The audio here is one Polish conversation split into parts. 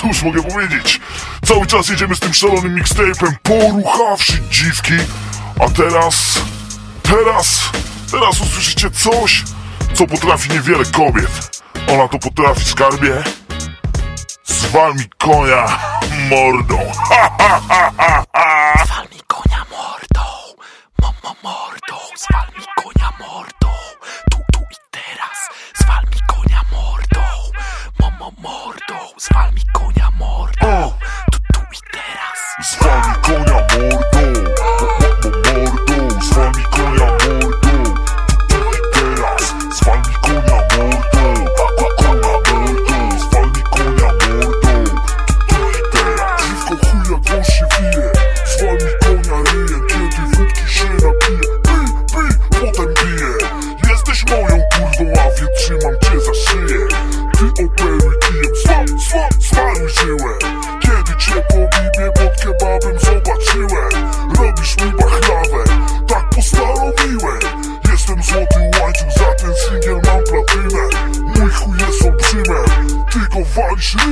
cóż mogę powiedzieć? Cały czas jedziemy z tym szalonym mixtape'em, poruchawszy dziwki. A teraz, teraz, teraz usłyszycie coś, co potrafi niewiele kobiet. Ona to potrafi, skarbie. Zwal mi konia mordą. Ha, ha, ha. wal źle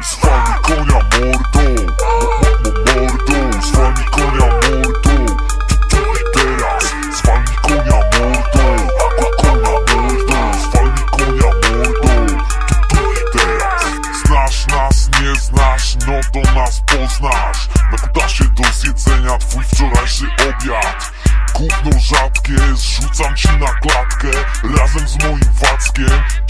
Zwalnij konia mordą Mordą Zwalnij konia mordą Tu, i teraz. Zwalnij konia mordą Konia mordą Zwalnij konia mordą Tu, i teraz. Znasz nas, nie znasz No to nas poznasz. Nakłada się do zjedzenia Twój wczorajszy obiad. Gówno rzadkie Zrzucam ci na klatkę. Razem z moim wackiem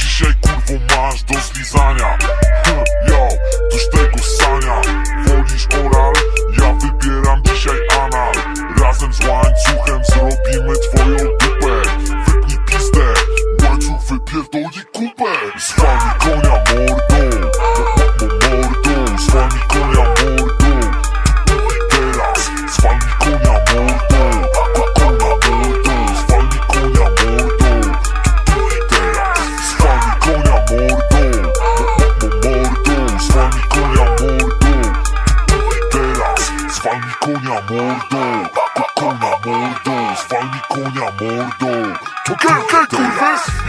con amordo, con amordo, fai con amordo. Tu?